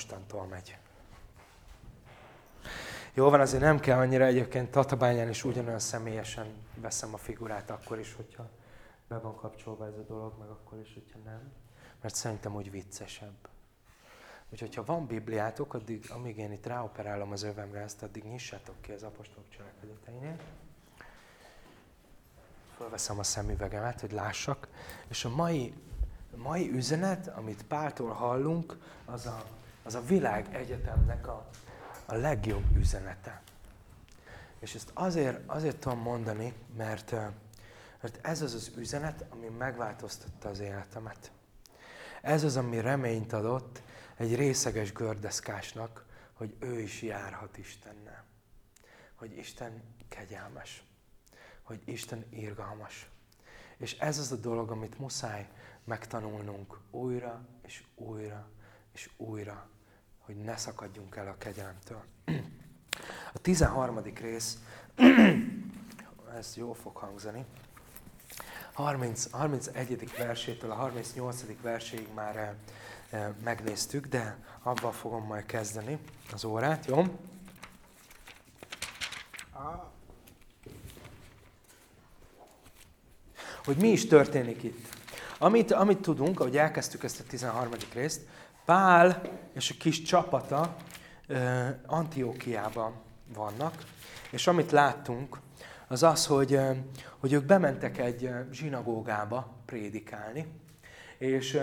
mostantól megy. Jó van, azért nem kell annyira egyébként Tatabányán is ugyanolyan személyesen veszem a figurát akkor is, hogyha be van kapcsolva ez a dolog, meg akkor is, hogyha nem. Mert szerintem úgy viccesebb. Úgyhogy ha van Bibliátok, addig, amíg én itt ráoperálom az övemre ezt, addig nyissátok ki az apostolok cselekedeteinél. Fölveszem a szemüvegemet, hogy lássak. És a mai, mai üzenet, amit Páltól hallunk, az a, az a világ egyetemnek a, a legjobb üzenete. És ezt azért, azért tudom mondani, mert, mert ez az az üzenet, ami megváltoztatta az életemet. Ez az, ami reményt adott egy részeges gördeszkásnak, hogy ő is járhat Istennel. Hogy Isten kegyelmes. Hogy Isten irgalmas. És ez az a dolog, amit muszáj megtanulnunk újra és újra és újra, hogy ne szakadjunk el a kegyelemtől. A 13. rész, ez jól fog hangzani, 30, 31. versétől a 38. verséig már eh, eh, megnéztük, de abban fogom majd kezdeni az órát, jó? Hogy mi is történik itt. Amit, amit tudunk, ahogy elkezdtük ezt a 13. részt, Pál és a kis csapata Antiókiában vannak, és amit láttunk, az az, hogy, hogy ők bementek egy zsinagógába prédikálni, és,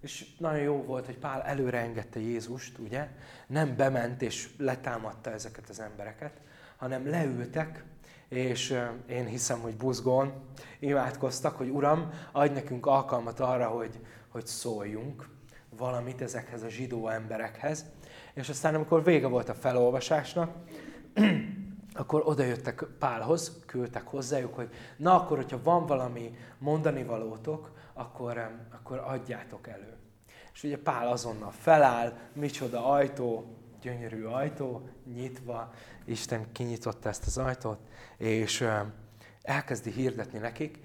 és nagyon jó volt, hogy Pál előre engedte Jézust, ugye? Nem bement és letámadta ezeket az embereket, hanem leültek, és én hiszem, hogy buzgón imádkoztak, hogy Uram, adj nekünk alkalmat arra, hogy, hogy szóljunk valamit ezekhez a zsidó emberekhez. És aztán, amikor vége volt a felolvasásnak, akkor odajöttek Pálhoz, küldtek hozzájuk, hogy na akkor, hogyha van valami mondani valótok, akkor, akkor adjátok elő. És ugye Pál azonnal feláll, micsoda ajtó, gyönyörű ajtó, nyitva, Isten kinyitotta ezt az ajtót, és elkezdi hirdetni nekik,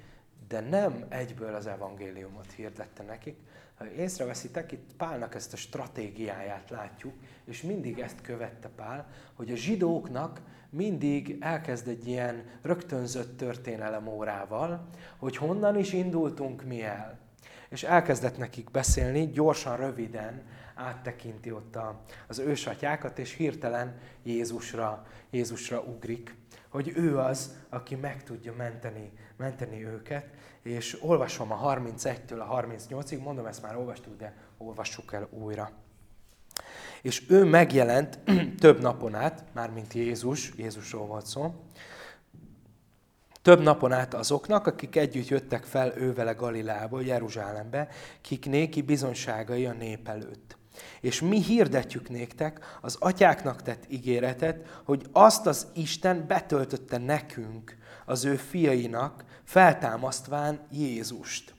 de nem egyből az evangéliumot hirdette nekik. Ha észreveszitek, itt Pálnak ezt a stratégiáját látjuk, és mindig ezt követte Pál, hogy a zsidóknak mindig elkezd egy ilyen rögtönzött történelem órával, hogy honnan is indultunk mi el. És elkezdett nekik beszélni, gyorsan, röviden áttekinti ott az ősatyákat, és hirtelen Jézusra, Jézusra ugrik, hogy ő az, aki meg tudja menteni, menteni őket. És olvasom a 31-től a 38-ig, mondom, ezt már olvastuk, de olvassuk el újra. És ő megjelent több napon át, mármint Jézus, Jézusról volt szó, több napon át azoknak, akik együtt jöttek fel ővele Galileából, Jeruzsálembe, kik néki bizonságai a nép előtt. És mi hirdetjük néktek az atyáknak tett ígéretet, hogy azt az Isten betöltötte nekünk, az ő fiainak, feltámasztván Jézust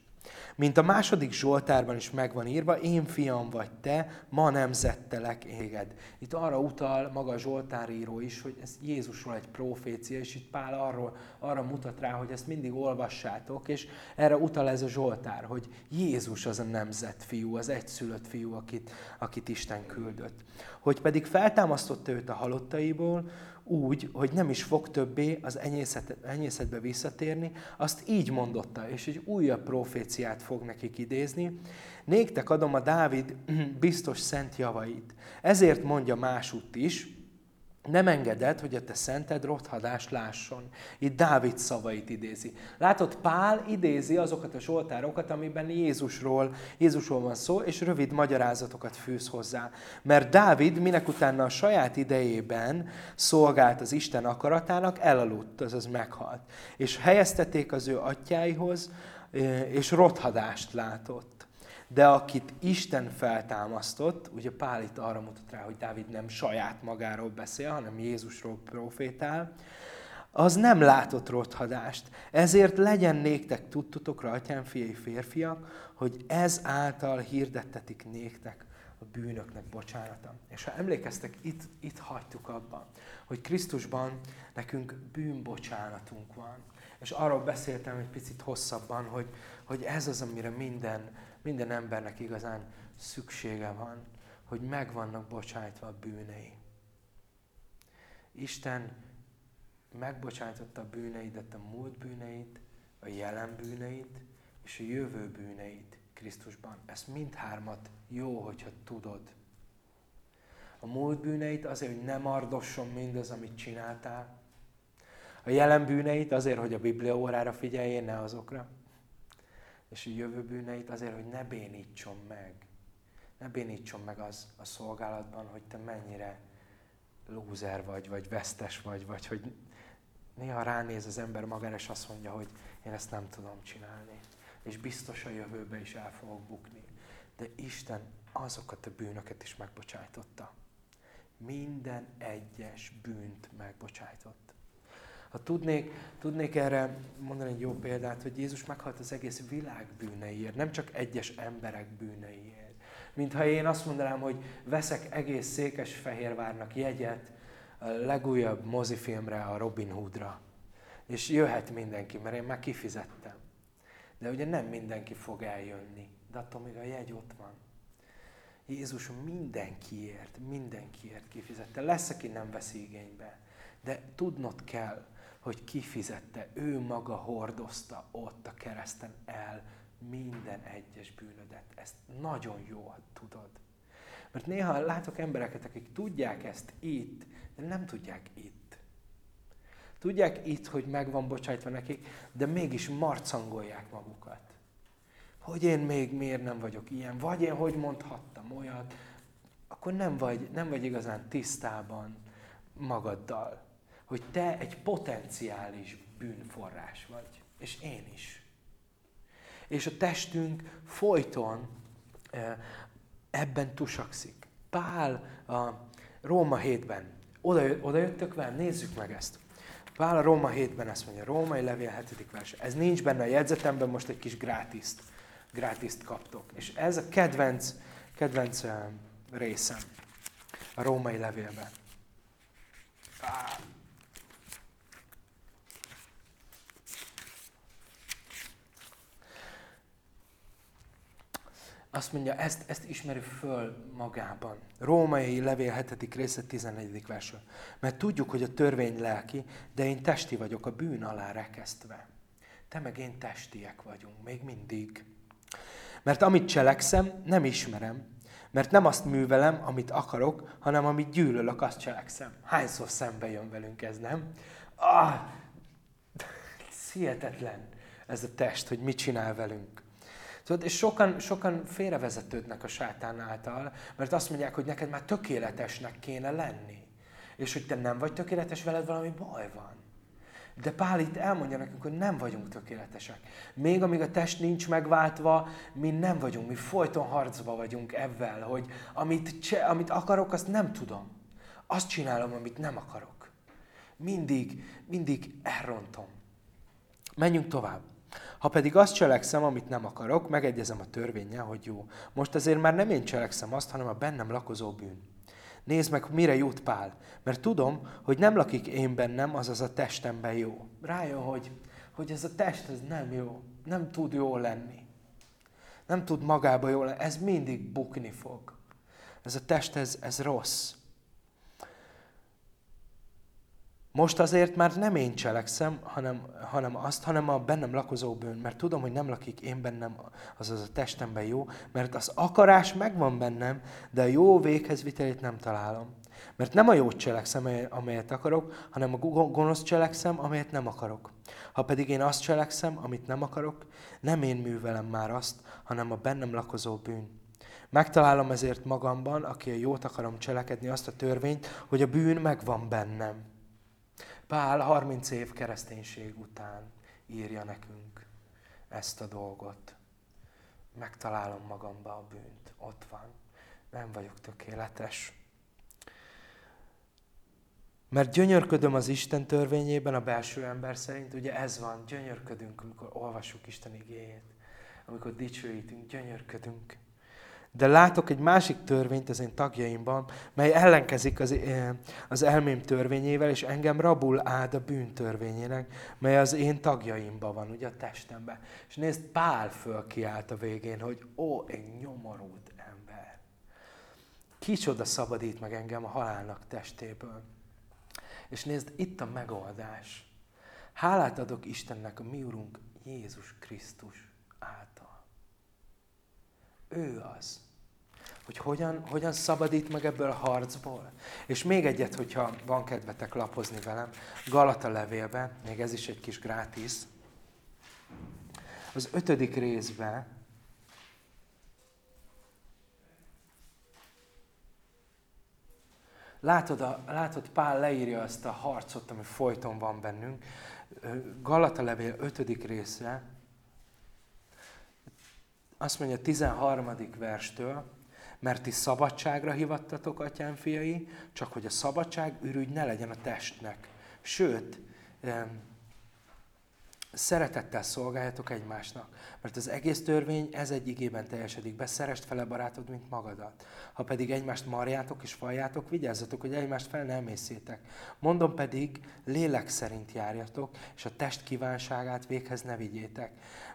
mint a második Zsoltárban is megvan írva, én fiam vagy te, ma nemzettelek éged. Itt arra utal maga a Zsoltáríró is, hogy ez Jézusról egy profécia, és itt Pál arról, arra mutat rá, hogy ezt mindig olvassátok, és erre utal ez a Zsoltár, hogy Jézus az a nemzet fiú, az egyszülött fiú, akit, akit Isten küldött. Hogy pedig feltámasztotta őt a halottaiból, úgy, hogy nem is fog többé az enyészet, enyészetbe visszatérni, azt így mondotta, és egy újabb proféciát fog nekik idézni. Néktek adom a Dávid biztos szent javait. Ezért mondja másútt is, nem engedett, hogy a te szented rothadást lásson. Itt Dávid szavait idézi. Látod, Pál idézi azokat a zsoltárokat, amiben Jézusról, Jézusról van szó, és rövid magyarázatokat fűz hozzá. Mert Dávid minek utána a saját idejében szolgált az Isten akaratának, elaludt, azaz meghalt. És helyeztették az ő atyáihoz, és rothadást látott. De akit Isten feltámasztott, ugye Pál itt arra mutat rá, hogy Dávid nem saját magáról beszél, hanem Jézusról profétál, az nem látott rothadást. Ezért legyen néktek tudtotokra, atyám, fiai, férfiak, hogy ez által hirdettetik néktek a bűnöknek bocsánata. És ha emlékeztek, itt, itt hagytuk abban, hogy Krisztusban nekünk bűnbocsánatunk van. És arról beszéltem egy picit hosszabban, hogy, hogy ez az, amire minden, minden embernek igazán szüksége van, hogy meg vannak bocsájtva a bűnei. Isten megbocsájtotta a bűneidet, a múlt bűneit, a jelen bűneit és a jövő bűneit Krisztusban. Ezt mindhármat jó, hogyha tudod. A múlt bűneit azért, hogy nem ardosson mindaz, amit csináltál. A jelen bűneit azért, hogy a Biblia órára figyeljél, ne azokra. És a jövő bűneit azért, hogy ne bénítson meg. Ne bénítson meg az a szolgálatban, hogy te mennyire lúzer vagy, vagy vesztes vagy, vagy hogy néha ránéz az ember magára, és azt mondja, hogy én ezt nem tudom csinálni. És biztos a jövőben is el fogok bukni. De Isten azokat a bűnöket is megbocsájtotta. Minden egyes bűnt megbocsájtott. Ha tudnék, tudnék erre mondani egy jó példát, hogy Jézus meghalt az egész világ bűneiért, nem csak egyes emberek bűneiért. Mintha én azt mondanám, hogy veszek egész Székesfehérvárnak jegyet a legújabb mozifilmre, a Robin Hoodra. És jöhet mindenki, mert én már kifizettem. De ugye nem mindenki fog eljönni. De attól még a jegy ott van. Jézus mindenkiért, mindenkiért kifizette. Lesz, aki nem vesz igénybe. De tudnod kell, hogy kifizette, ő maga hordozta ott a kereszten el minden egyes bűnödet. Ezt nagyon jól tudod. Mert néha látok embereket, akik tudják ezt itt, de nem tudják itt. Tudják itt, hogy meg van bocsájtva nekik, de mégis marcangolják magukat. Hogy én még miért nem vagyok ilyen, vagy én hogy mondhattam olyat, akkor nem vagy, nem vagy igazán tisztában magaddal, hogy te egy potenciális bűnforrás vagy, és én is. És a testünk folyton eh, ebben tusakszik. Pál a Róma 7-ben, oda, jöttök velem, nézzük meg ezt. Pál a Róma 7-ben ezt mondja, Római levél 7. vers. Ez nincs benne a jegyzetemben, most egy kis grátiszt, grátiszt kaptok. És ez a kedvenc, kedvenc uh, részem a római levélben. Azt mondja, ezt, ezt ismeri föl magában. Római levél 7. része 14. verső. Mert tudjuk, hogy a törvény lelki, de én testi vagyok a bűn alá rekesztve. Te meg én testiek vagyunk, még mindig. Mert amit cselekszem, nem ismerem, mert nem azt művelem, amit akarok, hanem amit gyűlölök, azt cselekszem. Hányszor szembe jön velünk ez, nem? Ah, hihetetlen ez a test, hogy mit csinál velünk. Tudod, és sokan, sokan félrevezetődnek a sátán által, mert azt mondják, hogy neked már tökéletesnek kéne lenni. És hogy te nem vagy tökéletes, veled valami baj van. De Pál itt elmondja nekünk, hogy nem vagyunk tökéletesek. Még amíg a test nincs megváltva, mi nem vagyunk, mi folyton harcba vagyunk ebben, hogy amit, cse, amit akarok, azt nem tudom. Azt csinálom, amit nem akarok. Mindig, mindig elrontom. Menjünk tovább. Ha pedig azt cselekszem, amit nem akarok, megegyezem a törvényel, hogy jó. Most azért már nem én cselekszem azt, hanem a bennem lakozó bűn. Nézd meg, mire jut Pál. Mert tudom, hogy nem lakik én bennem, azaz a testemben jó. Rájön, hogy, hogy ez a test ez nem jó. Nem tud jó lenni. Nem tud magába jól lenni. Ez mindig bukni fog. Ez a test, ez, ez rossz. Most azért már nem én cselekszem, hanem, hanem azt, hanem a bennem lakozó bűn, mert tudom, hogy nem lakik én bennem, azaz a testemben jó, mert az akarás megvan bennem, de a jó véghez vitelét nem találom. Mert nem a jót cselekszem, amelyet akarok, hanem a gonosz cselekszem, amelyet nem akarok. Ha pedig én azt cselekszem, amit nem akarok, nem én művelem már azt, hanem a bennem lakozó bűn. Megtalálom ezért magamban, aki a jót akarom cselekedni, azt a törvényt, hogy a bűn megvan bennem Pál 30 év kereszténység után írja nekünk ezt a dolgot. Megtalálom magamba a bűnt. Ott van. Nem vagyok tökéletes. Mert gyönyörködöm az Isten törvényében, a belső ember szerint, ugye ez van, gyönyörködünk, amikor olvassuk Isten igéjét, amikor dicsőítünk, gyönyörködünk. De látok egy másik törvényt az én tagjaimban, mely ellenkezik az, eh, az elmém törvényével, és engem rabul áld a bűn törvényének, mely az én tagjaimban van, ugye a testemben. És nézd, Pál fölkiált a végén, hogy ó, egy nyomorult ember. Kicsoda szabadít meg engem a halálnak testéből. És nézd, itt a megoldás. Hálát adok Istennek, a mi Urunk Jézus Krisztus által. Ő az, hogy hogyan, hogyan szabadít meg ebből a harcból. És még egyet, hogyha van kedvetek lapozni velem, Galata levélben, még ez is egy kis grátis, az ötödik részben, Látod, a, látod, Pál leírja ezt a harcot, ami folyton van bennünk. Galata levél 5. része, azt mondja 13. verstől, mert ti szabadságra hivattatok, atyám fiai, csak hogy a szabadság ürügy ne legyen a testnek. Sőt, Szeretettel szolgáljatok egymásnak, mert az egész törvény ez egy igében teljesedik be, szerest fele barátod, mint magadat. Ha pedig egymást marjátok és faljátok, vigyázzatok, hogy egymást fel nem észétek. Mondom pedig, lélek szerint járjatok, és a test kívánságát véghez ne vigyétek.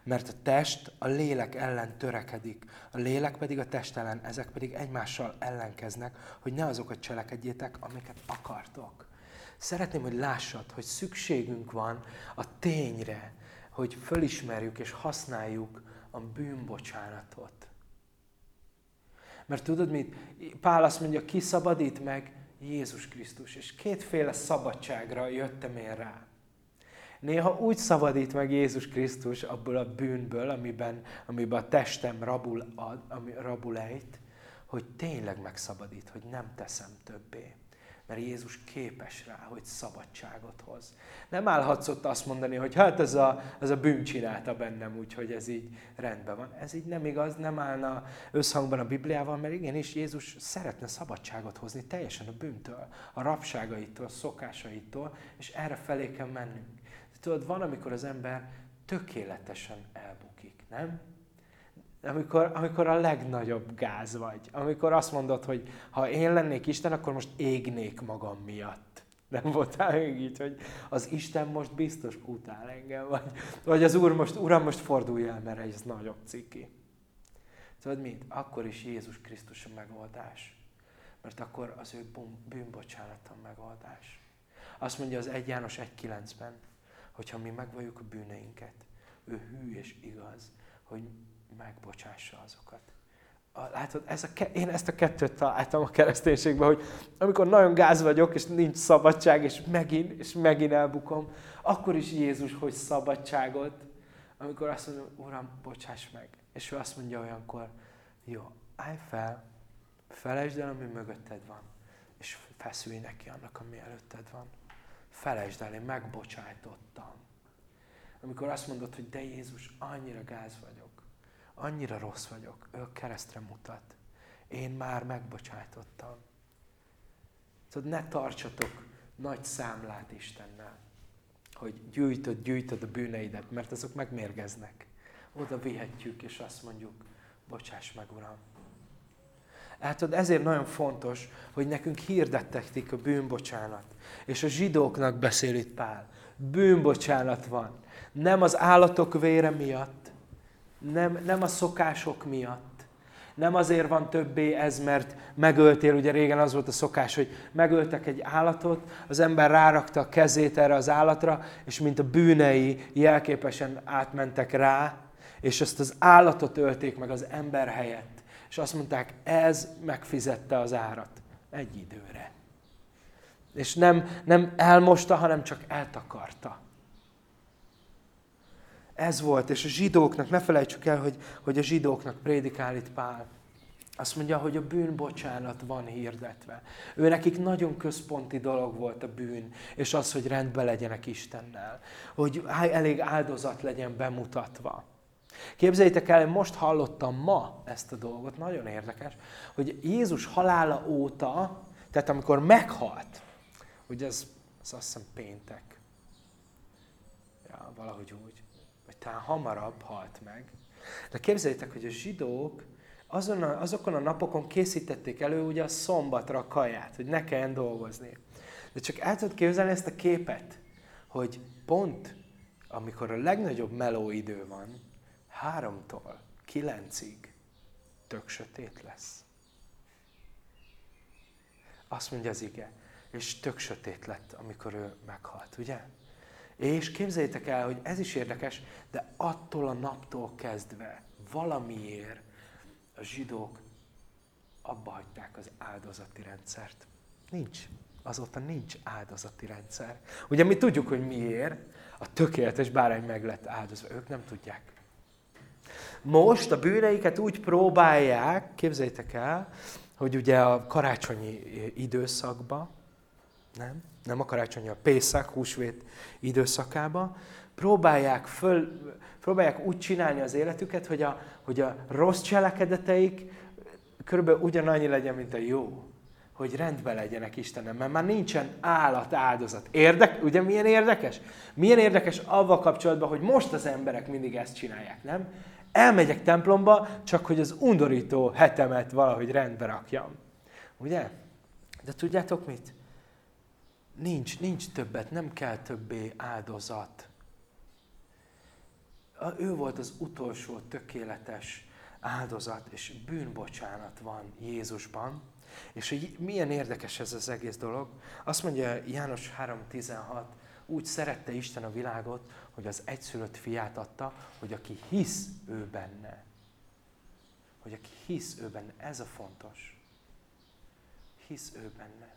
Mert a test a lélek ellen törekedik, a lélek pedig a test ellen, ezek pedig egymással ellenkeznek, hogy ne azokat cselekedjétek, amiket akartok. Szeretném, hogy lássad, hogy szükségünk van a tényre, hogy fölismerjük és használjuk a bűnbocsánatot. Mert tudod mit? Pál azt mondja, ki szabadít meg? Jézus Krisztus. És kétféle szabadságra jöttem én rá. Néha úgy szabadít meg Jézus Krisztus abból a bűnből, amiben, amiben a testem rabul, ad, ami rabul ejt, hogy tényleg megszabadít, hogy nem teszem többé mert Jézus képes rá, hogy szabadságot hoz. Nem állhatsz ott azt mondani, hogy hát ez a, ez a bűn csinálta bennem, úgyhogy ez így rendben van. Ez így nem igaz, nem állna összhangban a Bibliával, mert igenis Jézus szeretne szabadságot hozni teljesen a bűntől, a rabságaitól, a szokásaitól, és erre felé kell mennünk. Tudod, van, amikor az ember tökéletesen elbukik, nem? amikor, amikor a legnagyobb gáz vagy. Amikor azt mondod, hogy ha én lennék Isten, akkor most égnék magam miatt. Nem voltál még így, hogy az Isten most biztos utál engem, vagy, vagy az Úr most, Uram, most fordulj el, mert ez nagyobb ciki. Tudod mit? Akkor is Jézus Krisztus a megoldás. Mert akkor az ő bűnbocsánat a megoldás. Azt mondja az 1 János 1.9-ben, hogyha mi megvalljuk a bűneinket, ő hű és igaz, hogy megbocsássa azokat. A, látod, ez a, én ezt a kettőt találtam a kereszténységben, hogy amikor nagyon gáz vagyok, és nincs szabadság, és megint, és megint elbukom, akkor is Jézus hogy szabadságot, amikor azt mondom, Uram, bocsáss meg. És ő azt mondja olyankor, jó, állj fel, felejtsd el, ami mögötted van, és feszülj neki annak, ami előtted van. Felejtsd el, én megbocsájtottam. Amikor azt mondod, hogy de Jézus, annyira gáz vagyok, annyira rossz vagyok, ő keresztre mutat. Én már megbocsájtottam. Tudod, ne tartsatok nagy számlát Istennel, hogy gyűjtöd, gyűjtöd a bűneidet, mert azok megmérgeznek. Oda vihetjük, és azt mondjuk, bocsáss meg, Uram. Hát ezért nagyon fontos, hogy nekünk hirdettetik a bűnbocsánat. És a zsidóknak beszél itt Pál. Bűnbocsánat van. Nem az állatok vére miatt, nem, nem a szokások miatt. Nem azért van többé ez, mert megöltél, ugye régen az volt a szokás, hogy megöltek egy állatot, az ember rárakta a kezét erre az állatra, és mint a bűnei jelképesen átmentek rá, és ezt az állatot ölték meg az ember helyett. És azt mondták, ez megfizette az árat egy időre. És nem, nem elmosta, hanem csak eltakarta. Ez volt, és a zsidóknak, ne felejtsük el, hogy, hogy a zsidóknak prédikál itt Pál. Azt mondja, hogy a bűnbocsánat van hirdetve. Ő nekik nagyon központi dolog volt a bűn, és az, hogy rendbe legyenek Istennel. Hogy elég áldozat legyen bemutatva. Képzeljétek el, én most hallottam ma ezt a dolgot, nagyon érdekes, hogy Jézus halála óta, tehát amikor meghalt, hogy ez, ez azt hiszem péntek, ja, valahogy úgy, talán hamarabb halt meg. De képzeljétek, hogy a zsidók azon a, azokon a napokon készítették elő ugye a szombatra a kaját, hogy ne kelljen dolgozni. De csak el tudod képzelni ezt a képet, hogy pont amikor a legnagyobb meló idő van, háromtól kilencig tök sötét lesz. Azt mondja az ige. És tök sötét lett, amikor ő meghalt, ugye? És képzeljétek el, hogy ez is érdekes, de attól a naptól kezdve valamiért a zsidók abba hagyták az áldozati rendszert. Nincs. Azóta nincs áldozati rendszer. Ugye mi tudjuk, hogy miért. A tökéletes bárány meg lett áldozva. Ők nem tudják. Most a bűneiket úgy próbálják, képzeljétek el, hogy ugye a karácsonyi időszakban, nem? Nem a karácsonyi, a Pészak, húsvét időszakába, próbálják, föl, próbálják úgy csinálni az életüket, hogy a, hogy a rossz cselekedeteik körülbelül ugyanannyi legyen, mint a jó. Hogy rendben legyenek Istenem, mert már nincsen állat áldozat. Érdek, ugye milyen érdekes? Milyen érdekes avval kapcsolatban, hogy most az emberek mindig ezt csinálják, nem? Elmegyek templomba, csak hogy az undorító hetemet valahogy rendbe rakjam. Ugye? De tudjátok mit? Nincs, nincs többet, nem kell többé áldozat. Ő volt az utolsó tökéletes áldozat, és bűnbocsánat van Jézusban. És hogy milyen érdekes ez az egész dolog. Azt mondja János 3.16, úgy szerette Isten a világot, hogy az egyszülött fiát adta, hogy aki hisz ő benne. Hogy aki hisz ő benne, ez a fontos. Hisz ő benne.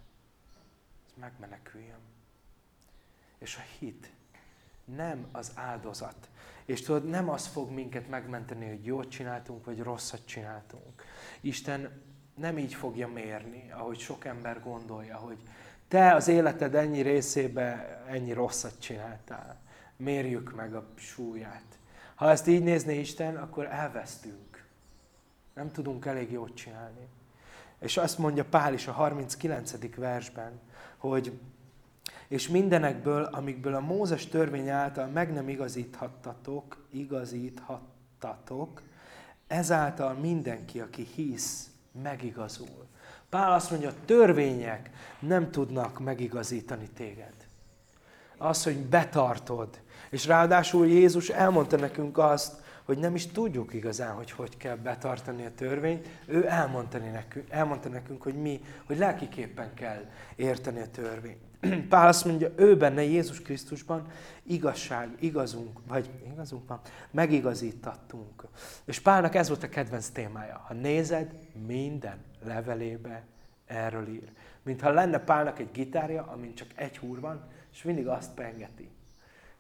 Ez megmeneküljön. És a hit nem az áldozat. És tudod, nem az fog minket megmenteni, hogy jót csináltunk, vagy rosszat csináltunk. Isten nem így fogja mérni, ahogy sok ember gondolja, hogy te az életed ennyi részébe ennyi rosszat csináltál. Mérjük meg a súlyát. Ha ezt így nézné Isten, akkor elvesztünk. Nem tudunk elég jót csinálni. És azt mondja Pál is a 39. versben, hogy és mindenekből, amikből a Mózes törvény által meg nem igazíthattatok, igazíthattatok, ezáltal mindenki, aki hisz, megigazul. Pál azt mondja, a törvények nem tudnak megigazítani téged. Az, hogy betartod. És ráadásul Jézus elmondta nekünk azt, hogy nem is tudjuk igazán, hogy hogy kell betartani a törvényt. Ő elmondta nekünk, elmondta nekünk hogy mi, hogy lelkiképpen kell érteni a törvényt. Pál azt mondja, ő benne Jézus Krisztusban igazság, igazunk, vagy igazunk van, megigazítattunk. És Pálnak ez volt a kedvenc témája. Ha nézed, minden levelébe erről ír. Mintha lenne Pálnak egy gitárja, amin csak egy húr van, és mindig azt pengeti.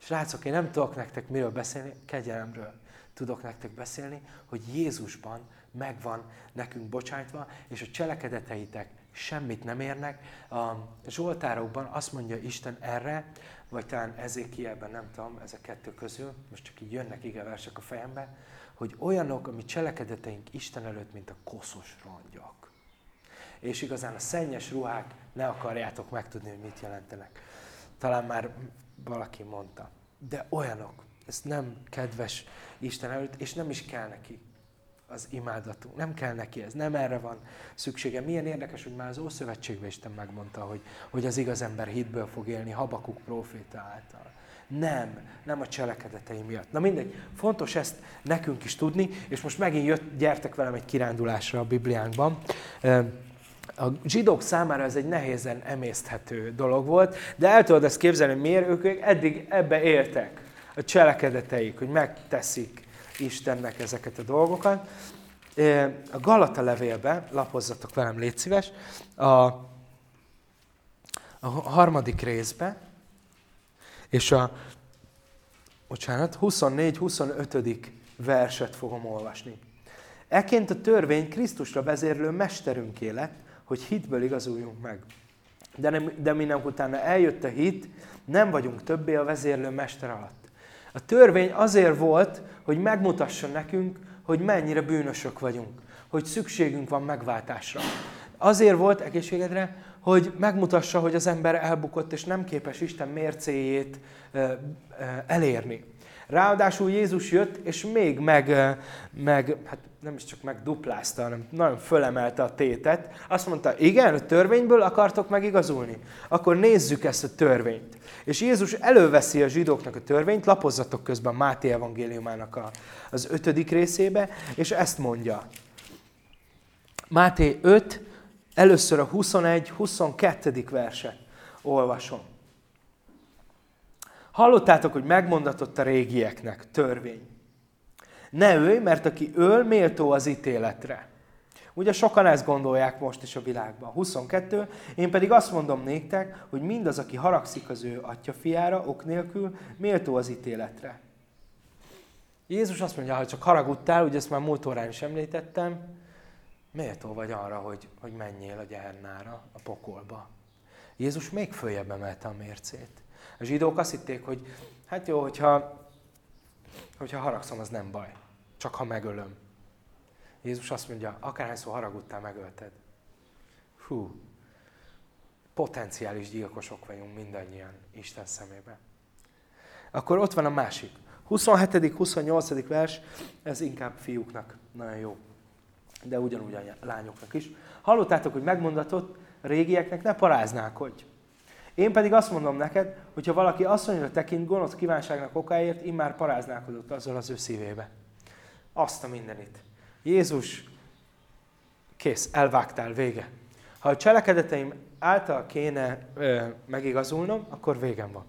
Srácok, én nem tudok nektek miről beszélni, kegyelemről tudok nektek beszélni, hogy Jézusban megvan nekünk bocsájtva, és a cselekedeteitek semmit nem érnek. A Zsoltárokban azt mondja Isten erre, vagy talán Ezékielben, nem tudom, ezek kettő közül, most csak így jönnek igeversek a fejembe, hogy olyanok, ami cselekedeteink Isten előtt, mint a koszos rongyok. És igazán a szennyes ruhák ne akarjátok megtudni, hogy mit jelentenek. Talán már valaki mondta. De olyanok. Ez nem kedves Isten előtt, és nem is kell neki az imádatunk. Nem kell neki ez, nem erre van szüksége. Milyen érdekes, hogy már az Ószövetségben Isten megmondta, hogy, hogy az igaz ember hitből fog élni Habakuk próféta által. Nem, nem a cselekedetei miatt. Na mindegy, fontos ezt nekünk is tudni, és most megint jött, gyertek velem egy kirándulásra a Bibliánkban. A zsidók számára ez egy nehézen emészthető dolog volt, de el tudod ezt képzelni, miért ők eddig ebbe éltek, a cselekedeteik, hogy megteszik Istennek ezeket a dolgokat. A Galata levélbe, lapozzatok velem, légy szíves, a, a harmadik részbe, és a, bocsánat, 24-25. verset fogom olvasni. Eként a törvény Krisztusra vezérlő mesterünk élet, hogy hitből igazuljunk meg. De, nem, de mi nem utána eljött a hit, nem vagyunk többé a vezérlő mester alatt. A törvény azért volt, hogy megmutassa nekünk, hogy mennyire bűnösök vagyunk, hogy szükségünk van megváltásra. Azért volt egészségedre, hogy megmutassa, hogy az ember elbukott, és nem képes Isten mércéjét elérni. Ráadásul Jézus jött, és még meg, meg hát nem is csak megduplázta, hanem nagyon fölemelte a tétet. Azt mondta, igen, a törvényből akartok megigazulni? Akkor nézzük ezt a törvényt. És Jézus előveszi a zsidóknak a törvényt, lapozzatok közben Máté evangéliumának a, az ötödik részébe, és ezt mondja. Máté 5, Először a 21-22. verset olvasom. Hallottátok, hogy megmondatott a régieknek törvény. Ne ölj, mert aki öl, méltó az ítéletre. Ugye sokan ezt gondolják most is a világban. 22. Én pedig azt mondom néktek, hogy mindaz, aki haragszik az ő atya fiára, ok nélkül, méltó az ítéletre. Jézus azt mondja, ha csak haragudtál, ugye ezt már múlt órán is említettem, méltó vagy arra, hogy, hogy menjél a gyernára, a pokolba. Jézus még följebb emelte a mércét. A zsidók azt hitték, hogy hát jó, hogyha, hogyha haragszom, az nem baj. Csak ha megölöm. Jézus azt mondja, akárhányszor haragudtál, megölted. Hú, potenciális gyilkosok vagyunk mindannyian Isten szemében. Akkor ott van a másik. 27. 28. vers, ez inkább fiúknak nagyon jó, de ugyanúgy a lányoknak is. Hallottátok, hogy megmondatott régieknek, ne paráználkodj. Én pedig azt mondom neked, hogy ha valaki asszonyra tekint gonosz kívánságnak okáért, immár paráználkodott azzal az ő szívébe. Azt a mindenit. Jézus, kész, elvágtál, vége. Ha a cselekedeteim által kéne ö, megigazulnom, akkor végem van.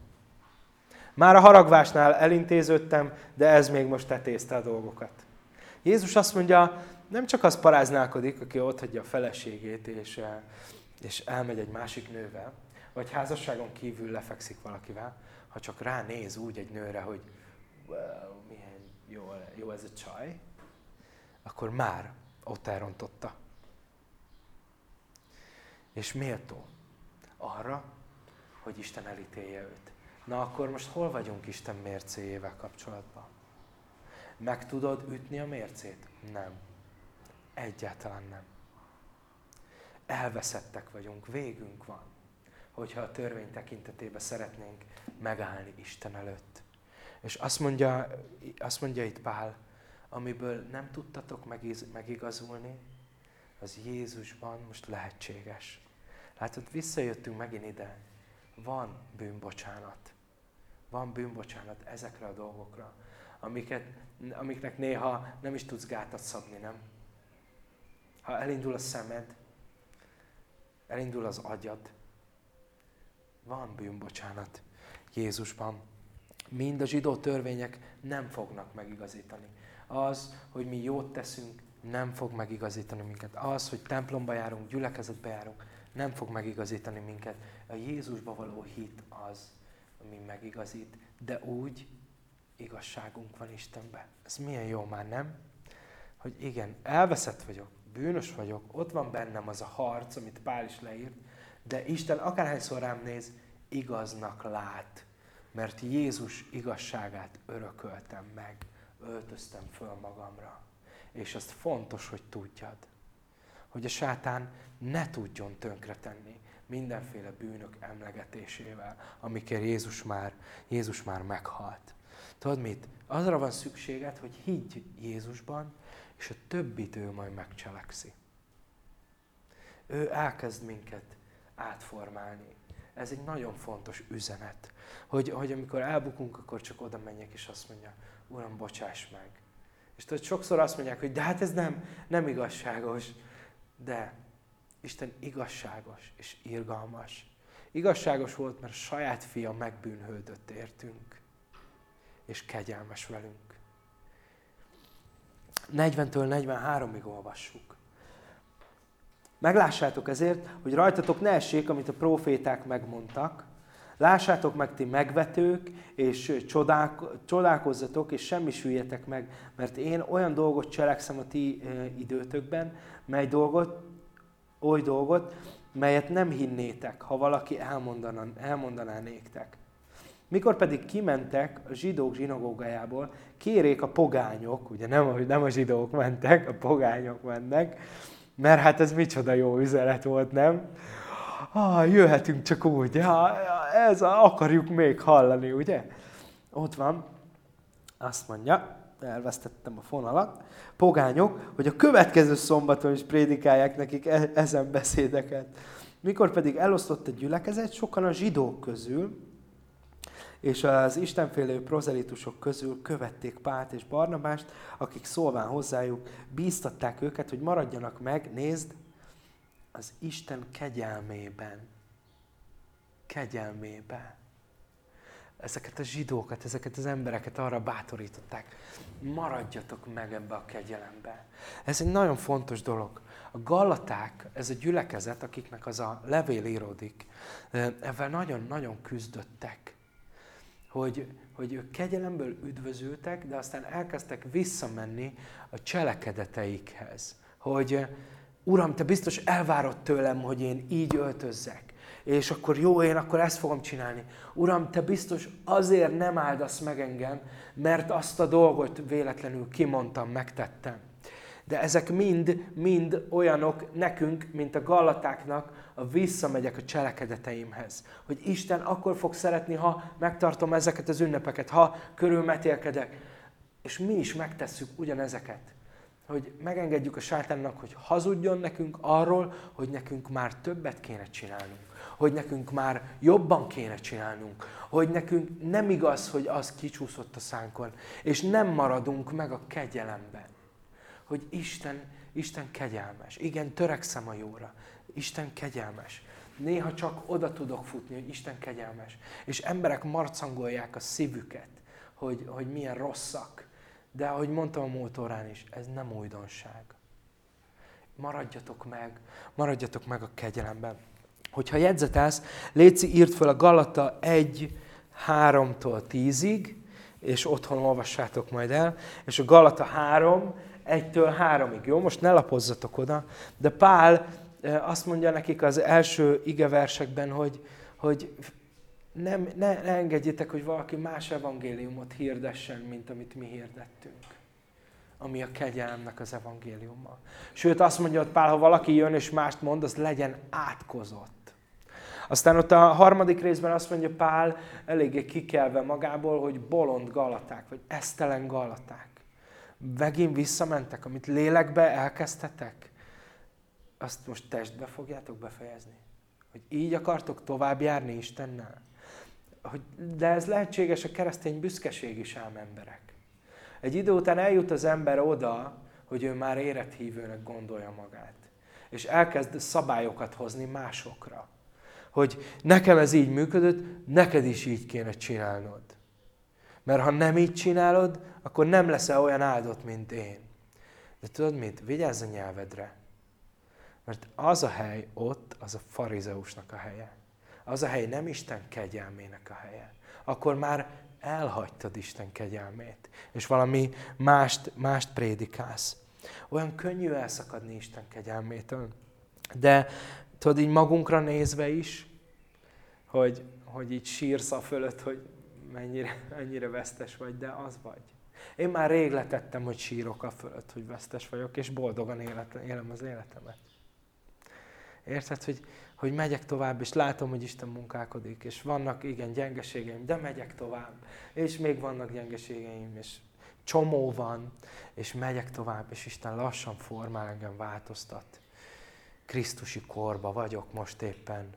Már a haragvásnál elintéződtem, de ez még most tetézte a dolgokat. Jézus azt mondja, nem csak az paráználkodik, aki ott hagyja a feleségét, és, és elmegy egy másik nővel, vagy házasságon kívül lefekszik valakivel, ha csak ránéz úgy egy nőre, hogy wow, milyen jó, jó ez a csaj, akkor már ott elrontotta. És méltó arra, hogy Isten elítélje őt. Na akkor most hol vagyunk Isten mércéjével kapcsolatban? Meg tudod ütni a mércét? Nem. Egyáltalán nem. Elveszettek vagyunk, végünk van, hogyha a törvény tekintetében szeretnénk megállni Isten előtt. És azt mondja, azt mondja itt Pál, amiből nem tudtatok megigazulni, az Jézusban most lehetséges. Látod, visszajöttünk megint ide. Van bűnbocsánat. Van bűnbocsánat ezekre a dolgokra, amiket, amiknek néha nem is tudsz gátat szabni, nem? Ha elindul a szemed, elindul az agyad, van bűnbocsánat Jézusban. Mind a zsidó törvények nem fognak megigazítani. Az, hogy mi jót teszünk, nem fog megigazítani minket. Az, hogy templomba járunk, gyülekezetbe járunk, nem fog megigazítani minket. A Jézusba való hit az, ami megigazít, de úgy igazságunk van Istenbe. Ez milyen jó már, nem? Hogy igen, elveszett vagyok, bűnös vagyok, ott van bennem az a harc, amit Pál is leírt, de Isten akárhányszor rám néz, igaznak lát, mert Jézus igazságát örököltem meg, öltöztem föl magamra. És azt fontos, hogy tudjad, hogy a sátán ne tudjon tönkretenni mindenféle bűnök emlegetésével, amikért Jézus már, Jézus már meghalt. Tudod mit? Azra van szükséged, hogy higgy Jézusban, és a többit ő majd megcselekszi. Ő elkezd minket átformálni. Ez egy nagyon fontos üzenet, hogy, hogy amikor elbukunk, akkor csak oda menjek, és azt mondja, Uram, bocsáss meg. És tudod, sokszor azt mondják, hogy de hát ez nem, nem igazságos. De Isten igazságos és irgalmas. Igazságos volt, mert a saját fia megbűnhődött értünk, és kegyelmes velünk. 40-től 43-ig olvassuk. Meglássátok ezért, hogy rajtatok ne essék, amit a proféták megmondtak. Lássátok meg ti megvetők, és csodák, csodálkozzatok, és semmisüljetek meg, mert én olyan dolgot cselekszem a ti időtökben, mely dolgot, oly dolgot, melyet nem hinnétek, ha valaki elmondaná, elmondaná néktek. Mikor pedig kimentek a zsidók zsinagógájából, kérék a pogányok, ugye nem, nem a zsidók mentek, a pogányok mennek, mert hát ez micsoda jó üzenet volt, nem? Ah, jöhetünk csak úgy, ja, ez akarjuk még hallani, ugye? Ott van, azt mondja, elvesztettem a fonalat, pogányok, hogy a következő szombaton is prédikálják nekik e- ezen beszédeket. Mikor pedig elosztott egy gyülekezet, sokan a zsidók közül, és az istenfélő prozelitusok közül követték Pált és Barnabást, akik szólván hozzájuk, bíztatták őket, hogy maradjanak meg, nézd, az Isten kegyelmében. Kegyelmében. Ezeket a zsidókat, ezeket az embereket arra bátorították, maradjatok meg ebbe a kegyelembe. Ez egy nagyon fontos dolog. A Galaták, ez a gyülekezet, akiknek az a levél íródik, ebben nagyon-nagyon küzdöttek. Hogy, hogy ők kegyelemből üdvözültek, de aztán elkezdtek visszamenni a cselekedeteikhez. Hogy Uram, te biztos elvárod tőlem, hogy én így öltözzek. És akkor jó, én akkor ezt fogom csinálni. Uram, te biztos azért nem áldasz meg engem, mert azt a dolgot véletlenül kimondtam, megtettem. De ezek mind, mind olyanok nekünk, mint a gallatáknak, visszamegyek a cselekedeteimhez. Hogy Isten akkor fog szeretni, ha megtartom ezeket az ünnepeket, ha körülmetélkedek. És mi is megtesszük ugyanezeket. Hogy megengedjük a sátánnak, hogy hazudjon nekünk arról, hogy nekünk már többet kéne csinálnunk. Hogy nekünk már jobban kéne csinálnunk. Hogy nekünk nem igaz, hogy az kicsúszott a szánkon. És nem maradunk meg a kegyelemben hogy Isten, Isten kegyelmes. Igen, törekszem a jóra. Isten kegyelmes. Néha csak oda tudok futni, hogy Isten kegyelmes. És emberek marcangolják a szívüket, hogy, hogy milyen rosszak. De ahogy mondtam a mótorán is, ez nem újdonság. Maradjatok meg, maradjatok meg a kegyelemben. Hogyha jegyzetelsz, Léci írt föl a Galata 1, 3-tól 10-ig, és otthon olvassátok majd el, és a Galata 3, egytől háromig. Jó, most ne lapozzatok oda, de Pál azt mondja nekik az első igeversekben, hogy, hogy nem, ne, ne engedjétek, hogy valaki más evangéliumot hirdessen, mint amit mi hirdettünk. Ami a kegyelemnek az evangéliuma. Sőt, azt mondja, hogy Pál, ha valaki jön és mást mond, az legyen átkozott. Aztán ott a harmadik részben azt mondja Pál, eléggé kikelve magából, hogy bolond galaták, vagy esztelen galaták megint visszamentek, amit lélekbe elkezdtetek, azt most testbe fogjátok befejezni. Hogy így akartok tovább járni Istennel. Hogy, de ez lehetséges a keresztény büszkeség is ám emberek. Egy idő után eljut az ember oda, hogy ő már érett hívőnek gondolja magát. És elkezd szabályokat hozni másokra. Hogy nekem ez így működött, neked is így kéne csinálnod. Mert ha nem így csinálod, akkor nem leszel olyan áldott, mint én. De tudod mit? Vigyázz a nyelvedre. Mert az a hely ott, az a farizeusnak a helye. Az a hely nem Isten kegyelmének a helye. Akkor már elhagytad Isten kegyelmét, és valami mást, mást prédikálsz. Olyan könnyű elszakadni Isten kegyelmétől. De tudod, így magunkra nézve is, hogy, hogy így sírsz a fölött, hogy mennyire, mennyire vesztes vagy, de az vagy. Én már rég letettem, hogy sírok a fölött, hogy vesztes vagyok, és boldogan élet, élem az életemet. Érted, hogy, hogy megyek tovább, és látom, hogy Isten munkálkodik, és vannak igen gyengeségeim, de megyek tovább. És még vannak gyengeségeim, és csomó van, és megyek tovább, és Isten lassan formál engem, változtat. Krisztusi korba vagyok most éppen.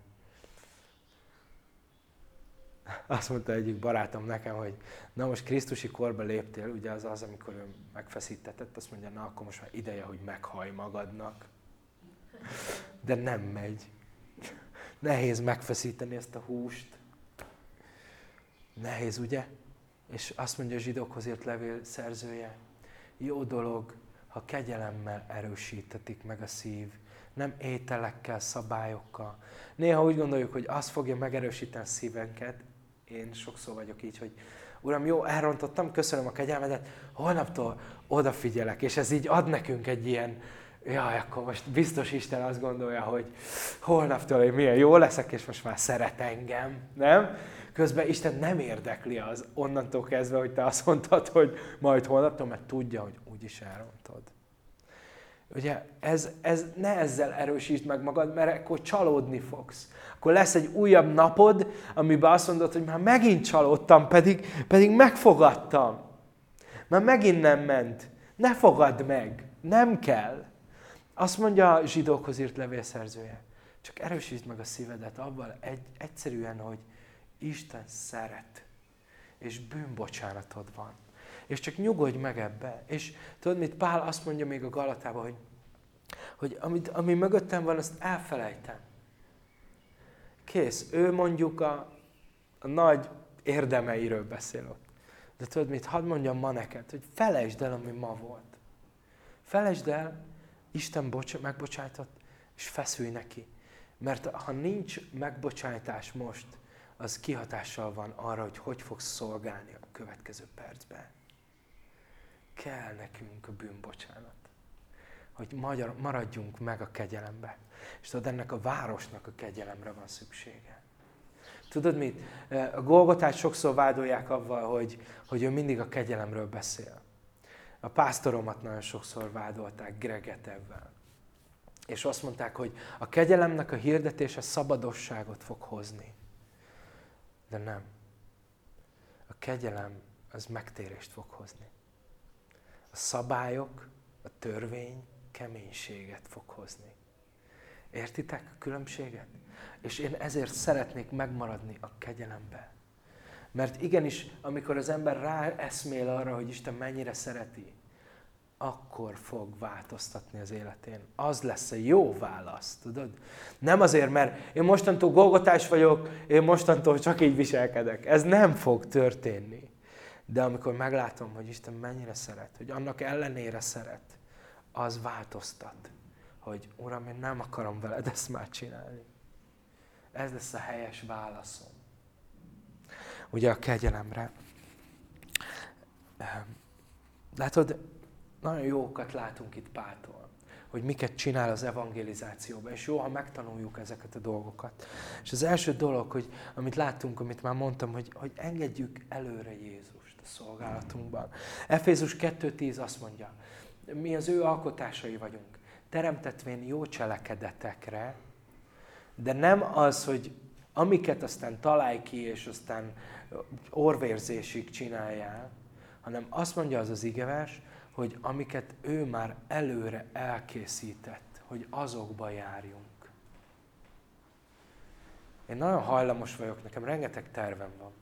azt mondta egyik barátom nekem, hogy na most Krisztusi korba léptél, ugye az az, amikor ő megfeszítetett, azt mondja, na akkor most már ideje, hogy meghaj magadnak. De nem megy. Nehéz megfeszíteni ezt a húst. Nehéz, ugye? És azt mondja a zsidókhoz írt levél szerzője, jó dolog, ha kegyelemmel erősítetik meg a szív, nem ételekkel, szabályokkal. Néha úgy gondoljuk, hogy az fogja megerősíteni a szívenket, én sokszor vagyok így, hogy Uram, jó, elrontottam, köszönöm a kegyelmedet, holnaptól odafigyelek, és ez így ad nekünk egy ilyen, jaj, akkor most biztos Isten azt gondolja, hogy holnaptól én milyen jó leszek, és most már szeret engem, nem? Közben Isten nem érdekli az onnantól kezdve, hogy te azt mondtad, hogy majd holnaptól, mert tudja, hogy úgyis elrontod. Ugye ez, ez, ne ezzel erősítsd meg magad, mert akkor csalódni fogsz. Akkor lesz egy újabb napod, amiben azt mondod, hogy már megint csalódtam, pedig, pedig megfogadtam. Már megint nem ment. Ne fogadd meg. Nem kell. Azt mondja a zsidókhoz írt levélszerzője. Csak erősítsd meg a szívedet abban egy, egyszerűen, hogy Isten szeret. És bűnbocsánatod van. És csak nyugodj meg ebbe. És tudod mit? Pál azt mondja még a Galatában, hogy hogy amit, ami mögöttem van, azt elfelejtem. Kész. Ő mondjuk a, a nagy érdemeiről beszél ott. De tudod mit, hadd mondjam ma neked, hogy felejtsd el, ami ma volt. Felejtsd el, Isten bocs- megbocsájtott, és feszülj neki. Mert ha nincs megbocsájtás most, az kihatással van arra, hogy hogy fogsz szolgálni a következő percben. Kell nekünk a bűnbocsánat. Hogy maradjunk meg a kegyelembe. És tudod, ennek a városnak a kegyelemre van szüksége. Tudod mit? A Golgotát sokszor vádolják avval, hogy, hogy ő mindig a kegyelemről beszél. A pásztoromat nagyon sokszor vádolták Greget ebben. És azt mondták, hogy a kegyelemnek a hirdetése szabadosságot fog hozni. De nem. A kegyelem az megtérést fog hozni. A szabályok, a törvény keménységet fog hozni. Értitek a különbséget? És én ezért szeretnék megmaradni a kegyelembe. Mert igenis, amikor az ember rá eszmél arra, hogy Isten mennyire szereti, akkor fog változtatni az életén. Az lesz a jó válasz, tudod? Nem azért, mert én mostantól golgotás vagyok, én mostantól csak így viselkedek. Ez nem fog történni. De amikor meglátom, hogy Isten mennyire szeret, hogy annak ellenére szeret, az változtat. Hogy Uram, én nem akarom veled ezt már csinálni. Ez lesz a helyes válaszom. Ugye a kegyelemre. Látod, nagyon jókat látunk itt Pától, hogy miket csinál az evangelizációban, és jó, ha megtanuljuk ezeket a dolgokat. És az első dolog, hogy, amit láttunk, amit már mondtam, hogy, hogy engedjük előre Jézust a szolgálatunkban. Efézus 2.10 azt mondja, mi az ő alkotásai vagyunk, teremtetvén jó cselekedetekre, de nem az, hogy amiket aztán találj ki, és aztán orvérzésig csináljál, hanem azt mondja az az igevers, hogy amiket ő már előre elkészített, hogy azokba járjunk. Én nagyon hajlamos vagyok, nekem rengeteg tervem van.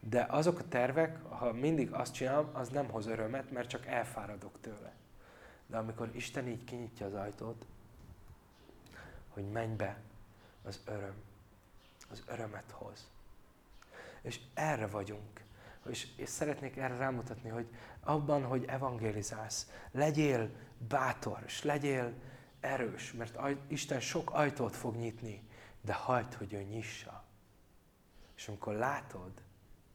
De azok a tervek, ha mindig azt csinálom, az nem hoz örömet, mert csak elfáradok tőle. De amikor Isten így kinyitja az ajtót, hogy menj be, az öröm. Az örömet hoz. És erre vagyunk. És, és szeretnék erre rámutatni, hogy abban, hogy evangelizálsz, legyél bátor, és legyél erős, mert Isten sok ajtót fog nyitni, de hagyd, hogy ő nyissa. És amikor látod,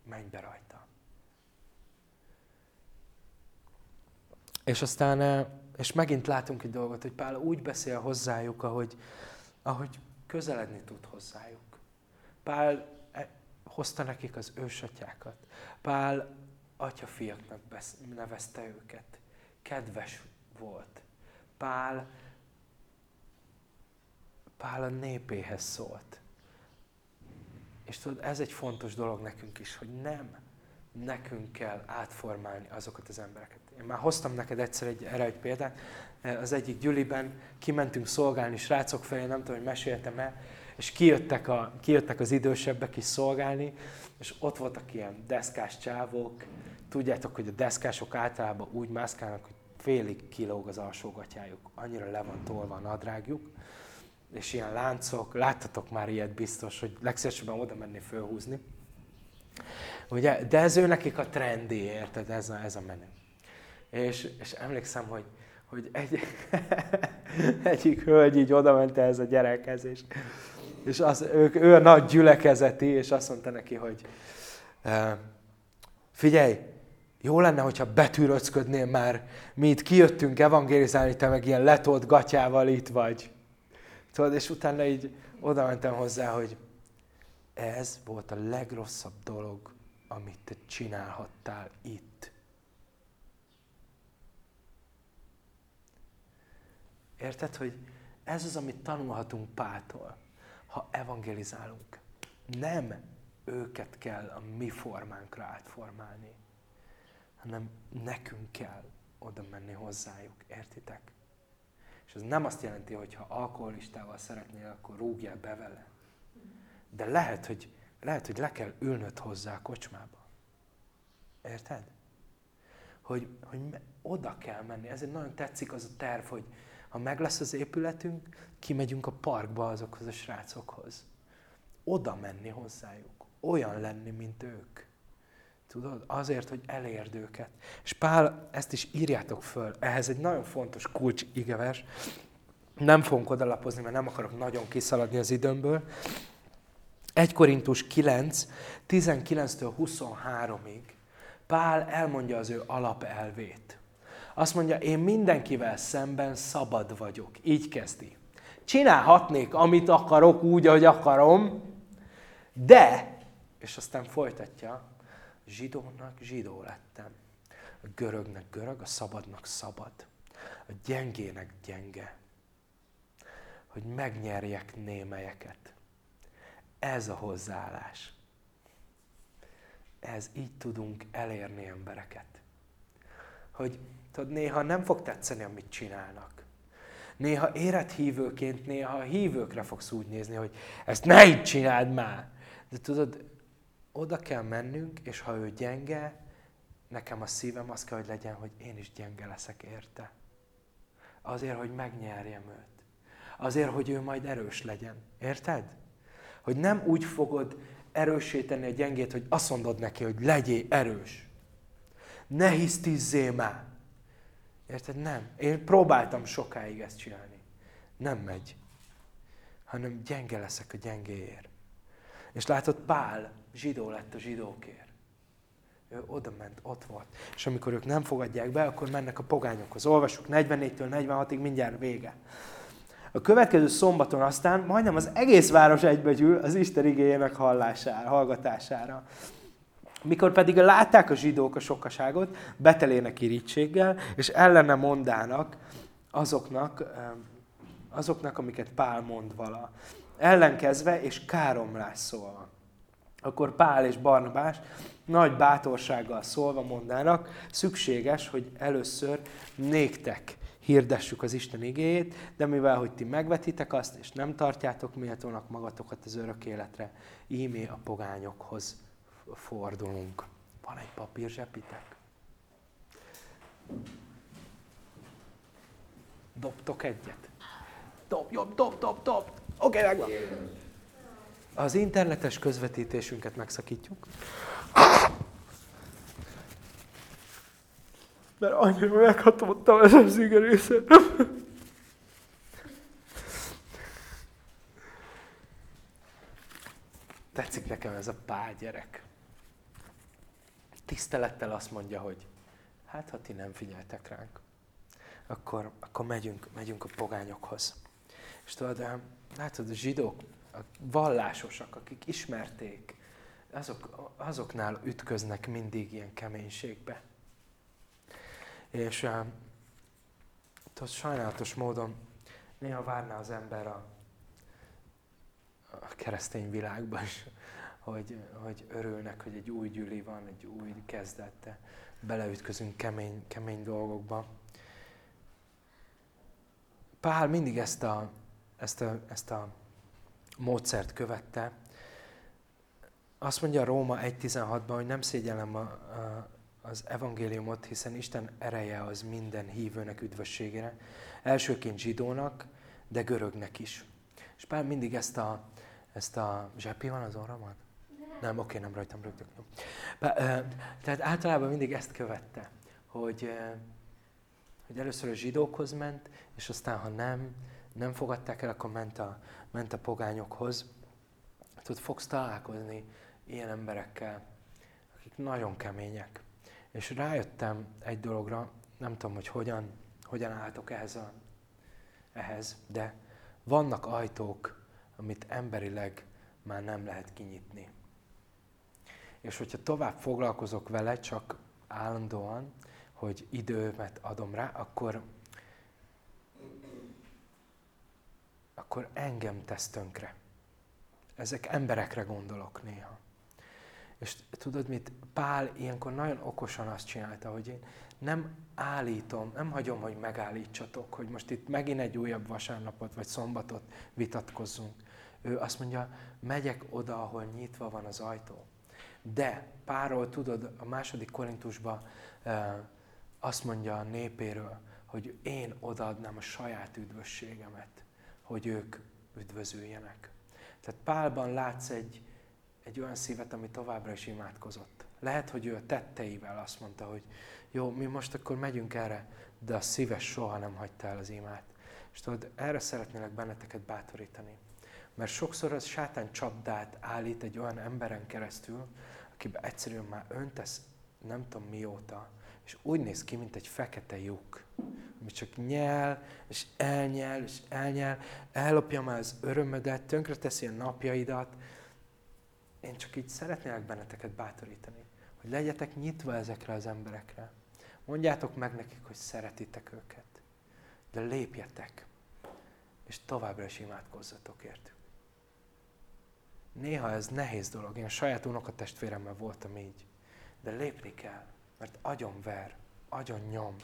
menj be rajta. És aztán, eh, és megint látunk egy dolgot, hogy Pál úgy beszél hozzájuk, ahogy, ahogy közeledni tud hozzájuk. Pál hozta nekik az ősatyákat. Pál atyafiaknak nevezte őket. Kedves volt. Pál, Pál a népéhez szólt. És tudod, ez egy fontos dolog nekünk is, hogy nem nekünk kell átformálni azokat az embereket. Én már hoztam neked egyszer egy, erre egy példát. Az egyik gyüliben kimentünk szolgálni srácok felé, nem tudom, hogy meséltem el, és kijöttek, a, kijöttek az idősebbek is szolgálni, és ott voltak ilyen deszkás csávók, tudjátok, hogy a deszkások általában úgy mászkálnak, hogy félig kilóg az alsógatyájuk, annyira le van tolva a nadrágjuk, és ilyen láncok, láttatok már ilyet biztos, hogy legszívesebben oda menni fölhúzni. Ugye, de ez ő nekik a trendi, érted? Ez a, ez a menő. És, és emlékszem, hogy, hogy egy, egyik hölgy így oda ment ez a gyerekhez, és, és az, ő, ő a nagy gyülekezeti, és azt mondta neki, hogy figyelj, jó lenne, hogyha betűröcködnél már, mi itt kijöttünk evangélizálni, te meg ilyen letolt gatyával itt vagy. Tudod, és utána így oda mentem hozzá, hogy ez volt a legrosszabb dolog, amit te csinálhattál itt. Érted, hogy ez az, amit tanulhatunk Pától, ha evangelizálunk. Nem őket kell a mi formánkra átformálni, hanem nekünk kell oda menni hozzájuk, értitek? És ez nem azt jelenti, hogy ha alkoholistával szeretnél, akkor rúgjál be vele. De lehet, hogy, lehet, hogy le kell ülnöd hozzá a kocsmába. Érted? hogy, hogy oda kell menni. Ezért nagyon tetszik az a terv, hogy ha meg lesz az épületünk, kimegyünk a parkba azokhoz a srácokhoz. Oda menni hozzájuk. Olyan lenni, mint ők. Tudod? Azért, hogy elérd őket. És Pál, ezt is írjátok föl. Ehhez egy nagyon fontos kulcs igevers. Nem fogunk odalapozni, mert nem akarok nagyon kiszaladni az időmből. 1 Korintus 9, 19-től 23-ig Pál elmondja az ő alapelvét. Azt mondja, én mindenkivel szemben szabad vagyok. Így kezdi. Csinálhatnék, amit akarok, úgy, ahogy akarom, de, és aztán folytatja, zsidónak zsidó lettem. A görögnek görög, a szabadnak szabad. A gyengének gyenge. Hogy megnyerjek némelyeket. Ez a hozzáállás. Ez így tudunk elérni embereket. Hogy tudod, néha nem fog tetszeni, amit csinálnak. Néha éret hívőként, néha a hívőkre fogsz úgy nézni, hogy ezt ne így csináld már. De tudod, oda kell mennünk, és ha ő gyenge, nekem a szívem az kell, hogy legyen, hogy én is gyenge leszek érte. Azért, hogy megnyerjem őt. Azért, hogy ő majd erős legyen. Érted? Hogy nem úgy fogod erősíteni a gyengét, hogy azt mondod neki, hogy legyél erős. Ne hisztizzé már. Érted? Nem. Én próbáltam sokáig ezt csinálni. Nem megy. Hanem gyenge leszek a gyengéért. És látod, Pál zsidó lett a zsidókért. Ő oda ment, ott volt. És amikor ők nem fogadják be, akkor mennek a pogányokhoz. Olvasjuk 44-től 46-ig, mindjárt vége. A következő szombaton aztán majdnem az egész város egybegyűl az Isten igényének hallására, hallgatására. Mikor pedig látták a zsidók a sokaságot, betelének irítséggel, és ellene mondának azoknak, azoknak, amiket Pál mond vala. Ellenkezve és káromlás szólva. Akkor Pál és Barnabás nagy bátorsággal szólva mondának, szükséges, hogy először néktek hirdessük az Isten igéjét, de mivel, hogy ti megvetitek azt, és nem tartjátok méltónak magatokat az örök életre, ímé a pogányokhoz fordulunk. Van egy papír zsepitek? Dobtok egyet? Dob, jobb, dob, dob, dob. Oké, okay, megvan. Az internetes közvetítésünket megszakítjuk. Mert annyira meghatottam ez az igerészet. Tetszik nekem ez a pál gyerek. Tisztelettel azt mondja, hogy hát ha ti nem figyeltek ránk, akkor, akkor megyünk, megyünk a pogányokhoz. És tudod, látod, a zsidók, a vallásosak, akik ismerték, azok, azoknál ütköznek mindig ilyen keménységbe. És tudod, sajnálatos módon néha várná az ember a, a keresztény világban is, hogy, hogy örülnek, hogy egy új gyüli van, egy új kezdette. Beleütközünk kemény, kemény dolgokba. Pál mindig ezt a, ezt a, ezt a módszert követte. Azt mondja Róma 1.16-ban, hogy nem szégyellem a, a, az evangéliumot, hiszen Isten ereje az minden hívőnek üdvösségére. Elsőként zsidónak, de görögnek is. És Pál mindig ezt a, ezt a zsepi van az orromon? Nem, oké, nem rajtam rögtön. Tehát általában mindig ezt követte, hogy, hogy először a zsidókhoz ment, és aztán, ha nem, nem fogadták el, akkor ment a, ment a pogányokhoz. Tudod, fogsz találkozni ilyen emberekkel, akik nagyon kemények. És rájöttem egy dologra, nem tudom, hogy hogyan, hogyan álltok ehhez, a, ehhez, de vannak ajtók, amit emberileg már nem lehet kinyitni. És hogyha tovább foglalkozok vele, csak állandóan, hogy időmet adom rá, akkor, akkor engem tesz tönkre. Ezek emberekre gondolok néha. És tudod mit? Pál ilyenkor nagyon okosan azt csinálta, hogy én nem állítom, nem hagyom, hogy megállítsatok, hogy most itt megint egy újabb vasárnapot vagy szombatot vitatkozzunk. Ő azt mondja, megyek oda, ahol nyitva van az ajtó. De Párról tudod, a második Korintusban azt mondja a népéről, hogy én odaadnám a saját üdvösségemet, hogy ők üdvözüljenek. Tehát Pálban látsz egy, egy olyan szívet, ami továbbra is imádkozott. Lehet, hogy ő a tetteivel azt mondta, hogy jó, mi most akkor megyünk erre, de a szíves soha nem hagyta el az imát. És tudod, erre szeretnélek benneteket bátorítani. Mert sokszor az sátán csapdát állít egy olyan emberen keresztül, akiben egyszerűen már öntesz nem tudom mióta, és úgy néz ki, mint egy fekete lyuk, ami csak nyel, és elnyel, és elnyel, ellopja már az örömödet, tönkreteszi a napjaidat. Én csak így szeretnélek benneteket bátorítani, hogy legyetek nyitva ezekre az emberekre. Mondjátok meg nekik, hogy szeretitek őket, de lépjetek, és továbbra is imádkozzatok értük. Néha ez nehéz dolog. Én a saját unokatestvéremmel voltam így. De lépni kell, mert agyon ver, agyon nyom.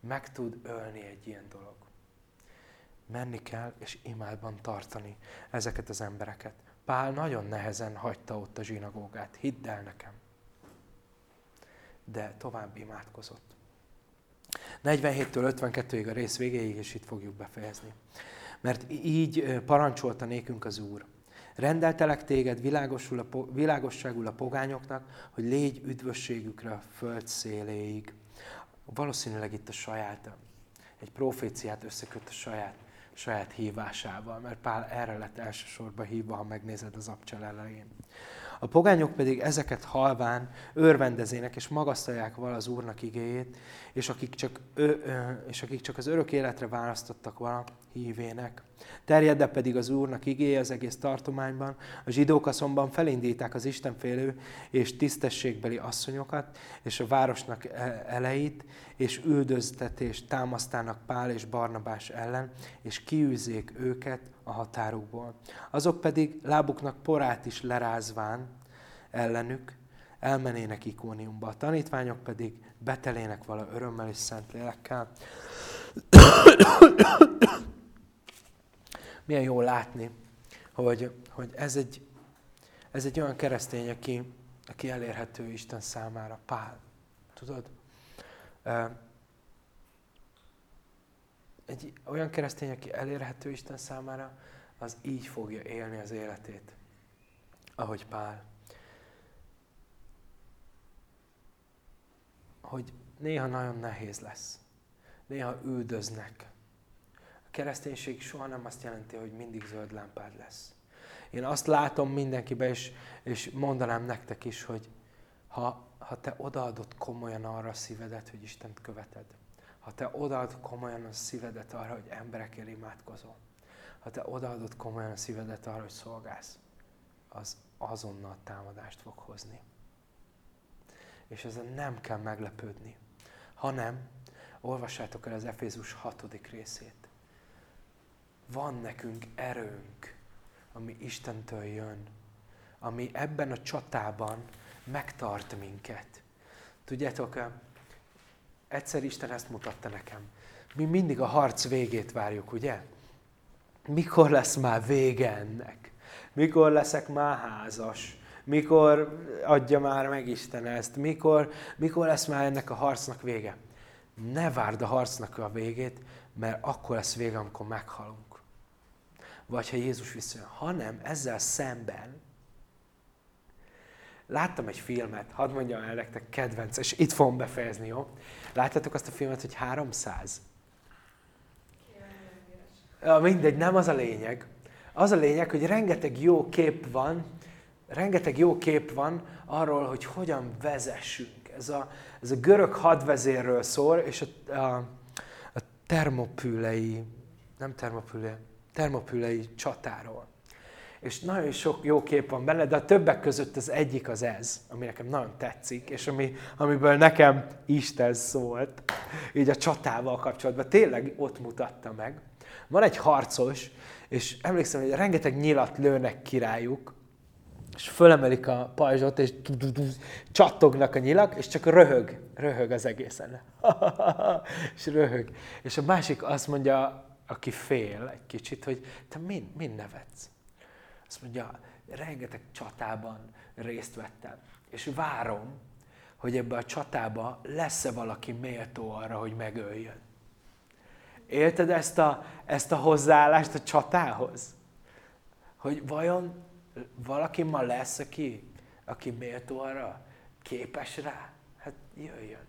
Meg tud ölni egy ilyen dolog. Menni kell, és imádban tartani ezeket az embereket. Pál nagyon nehezen hagyta ott a zsinagógát, hidd el nekem. De tovább imádkozott. 47-től 52-ig a rész végéig, és itt fogjuk befejezni. Mert így parancsolta nékünk az Úr. Rendeltelek téged világosul a, világosságul a pogányoknak, hogy légy üdvösségükre a föld széléig. Valószínűleg itt a saját, egy proféciát összeköt a saját, saját hívásával, mert Pál erre lett elsősorban hívva, ha megnézed az abcsel elején. A pogányok pedig ezeket halván örvendezének és magasztalják vala az Úrnak igéjét, és akik csak, ő, és akik csak az örök életre választottak vala hívének. Terjedde pedig az Úrnak igéje az egész tartományban, a zsidók azonban felindíták az Istenfélő és tisztességbeli asszonyokat, és a városnak e, elejét, és üldöztetést támasztának Pál és Barnabás ellen, és kiűzzék őket a határukból. Azok pedig lábuknak porát is lerázván ellenük, elmenének Ikóniumba. A tanítványok pedig betelének vala örömmel és szentlélekkel. Milyen jó látni, hogy, hogy ez, egy, ez egy olyan keresztény, aki, aki elérhető Isten számára. Pál. Tudod? Egy olyan keresztény, aki elérhető Isten számára, az így fogja élni az életét, ahogy Pál. Hogy néha nagyon nehéz lesz. Néha üldöznek. A kereszténység soha nem azt jelenti, hogy mindig zöld lámpád lesz. Én azt látom mindenkibe, és, és mondanám nektek is, hogy ha, ha te odaadod komolyan arra a szívedet, hogy Istent követed, ha te odaadod komolyan a szívedet arra, hogy emberekért imádkozol, ha te odaadod komolyan a szívedet arra, hogy szolgálsz, az azonnal támadást fog hozni. És ezen nem kell meglepődni, hanem olvassátok el az Efézus 6. részét. Van nekünk erőnk, ami Istentől jön, ami ebben a csatában megtart minket. Tudjátok, egyszer Isten ezt mutatta nekem. Mi mindig a harc végét várjuk, ugye? Mikor lesz már vége ennek? Mikor leszek már házas? Mikor adja már meg Isten ezt? Mikor, mikor lesz már ennek a harcnak vége? Ne várd a harcnak a végét, mert akkor lesz vége, amikor meghalunk. Vagy ha Jézus visszajön. Hanem ezzel szemben Láttam egy filmet, hadd mondjam el nektek, kedvenc, és itt fogom befejezni, jó? Láttátok azt a filmet, hogy 300? Ja, mindegy, nem az a lényeg. Az a lényeg, hogy rengeteg jó kép van, rengeteg jó kép van arról, hogy hogyan vezessünk. Ez a, ez a görög hadvezérről szól, és a, a, a termopülei, nem termopülei, termopülei csatáról és nagyon sok jó kép van benne, de a többek között az egyik az ez, ami nekem nagyon tetszik, és ami, amiből nekem Isten szólt, így a csatával kapcsolatban, tényleg ott mutatta meg. Van egy harcos, és emlékszem, hogy rengeteg nyilat lőnek királyuk, és fölemelik a pajzsot, és csattognak a nyilak, és csak röhög, röhög az egészen. és röhög. És a másik azt mondja, aki fél egy kicsit, hogy te mind, mind nevetsz. Azt mondja, rengeteg csatában részt vettem, és várom, hogy ebbe a csatába lesz-e valaki méltó arra, hogy megöljön. Élted ezt a, ezt a hozzáállást a csatához? Hogy vajon valaki ma lesz, aki, aki méltó arra, képes rá? Hát jöjjön.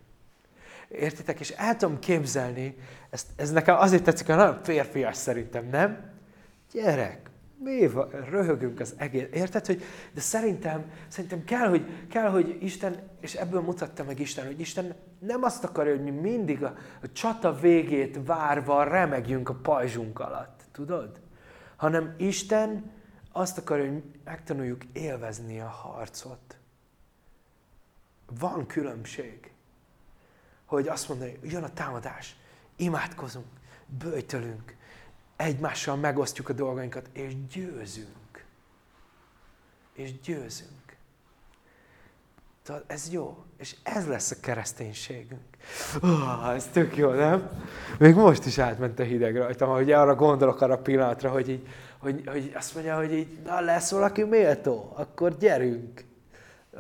Értitek? És el tudom képzelni, ezt, ez nekem azért tetszik, hogy nagyon férfias szerintem, nem? Gyerek, mi van? Röhögünk az egész. Érted, hogy de szerintem, szerintem kell, hogy, kell, hogy Isten, és ebből mutatta meg Isten, hogy Isten nem azt akarja, hogy mi mindig a, a csata végét várva remegjünk a pajzsunk alatt. Tudod? Hanem Isten azt akarja, hogy megtanuljuk élvezni a harcot. Van különbség. Hogy azt mondani, jön a támadás, imádkozunk, bőjtölünk, egymással megosztjuk a dolgainkat, és győzünk. És győzünk. Tehát ez jó. És ez lesz a kereszténységünk. Oh, ez tök jó, nem? Még most is átment a hideg rajtam, hogy arra gondolok arra a pillanatra, hogy, így, hogy, hogy azt mondja, hogy így, na lesz valaki méltó, akkor gyerünk.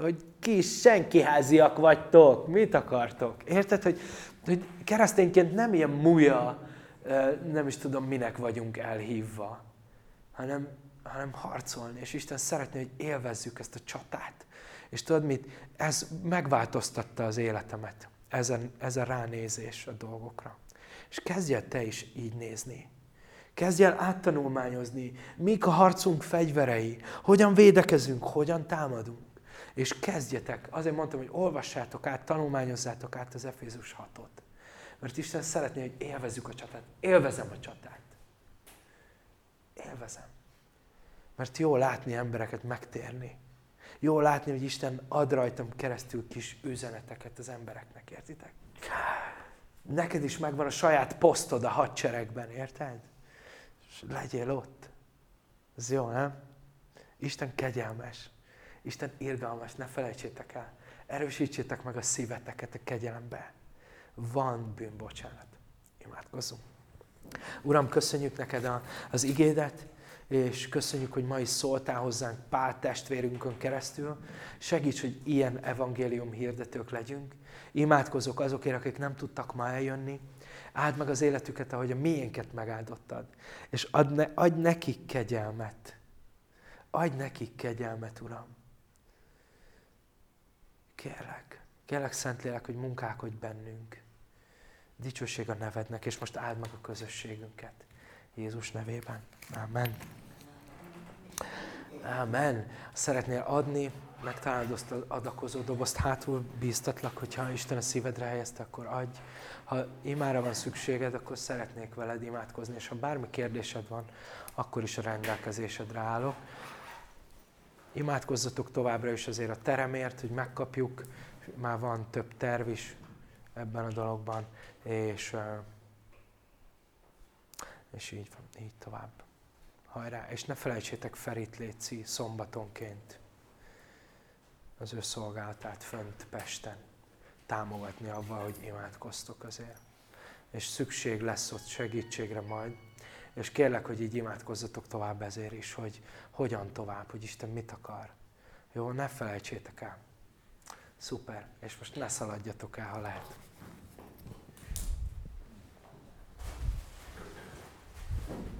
Hogy kis senkiháziak vagytok, mit akartok? Érted, hogy, hogy keresztényként nem ilyen múja, nem is tudom, minek vagyunk elhívva, hanem, hanem harcolni, és Isten szeretné, hogy élvezzük ezt a csatát. És tudod mit? Ez megváltoztatta az életemet, ezen, ez a ránézés a dolgokra. És kezdj el te is így nézni. Kezdj el áttanulmányozni, mik a harcunk fegyverei, hogyan védekezünk, hogyan támadunk. És kezdjetek, azért mondtam, hogy olvassátok át, tanulmányozzátok át az Efézus 6-ot. Mert Isten szeretné, hogy élvezzük a csatát. Élvezem a csatát. Élvezem. Mert jó látni embereket megtérni. Jó látni, hogy Isten ad rajtam keresztül kis üzeneteket az embereknek, értitek? Neked is megvan a saját posztod a hadseregben, érted? És legyél ott. Ez jó, nem? Isten kegyelmes. Isten irgalmas, ne felejtsétek el. Erősítsétek meg a szíveteket a kegyelembe van bűnbocsánat. Imádkozzunk. Uram, köszönjük neked az igédet, és köszönjük, hogy ma is szóltál hozzánk Pál testvérünkön keresztül. Segíts, hogy ilyen evangélium hirdetők legyünk. Imádkozok azokért, akik nem tudtak ma eljönni. Áld meg az életüket, ahogy a miénket megáldottad. És adj, ne, adj nekik kegyelmet. Adj nekik kegyelmet, Uram. Kérlek. Kérlek, Szentlélek, hogy munkálkodj bennünk. Dicsőség a nevednek, és most áld meg a közösségünket. Jézus nevében. Amen. Amen. Szeretnél adni, megtalálod azt az adakozó dobozt, hátul bíztatlak, hogyha Isten a szívedre helyezte, akkor adj. Ha imára van szükséged, akkor szeretnék veled imádkozni, és ha bármi kérdésed van, akkor is a rendelkezésedre állok. Imádkozzatok továbbra is azért a teremért, hogy megkapjuk, már van több terv is ebben a dologban, és, és így, így tovább. Hajrá! És ne felejtsétek Ferit Léci szombatonként az ő szolgálatát fönt Pesten támogatni avval, hogy imádkoztok azért. És szükség lesz ott segítségre majd. És kérlek, hogy így imádkozzatok tovább ezért is, hogy hogyan tovább, hogy Isten mit akar. Jó, ne felejtsétek el. Szuper. És most ne szaladjatok el, ha lehet. Thank you.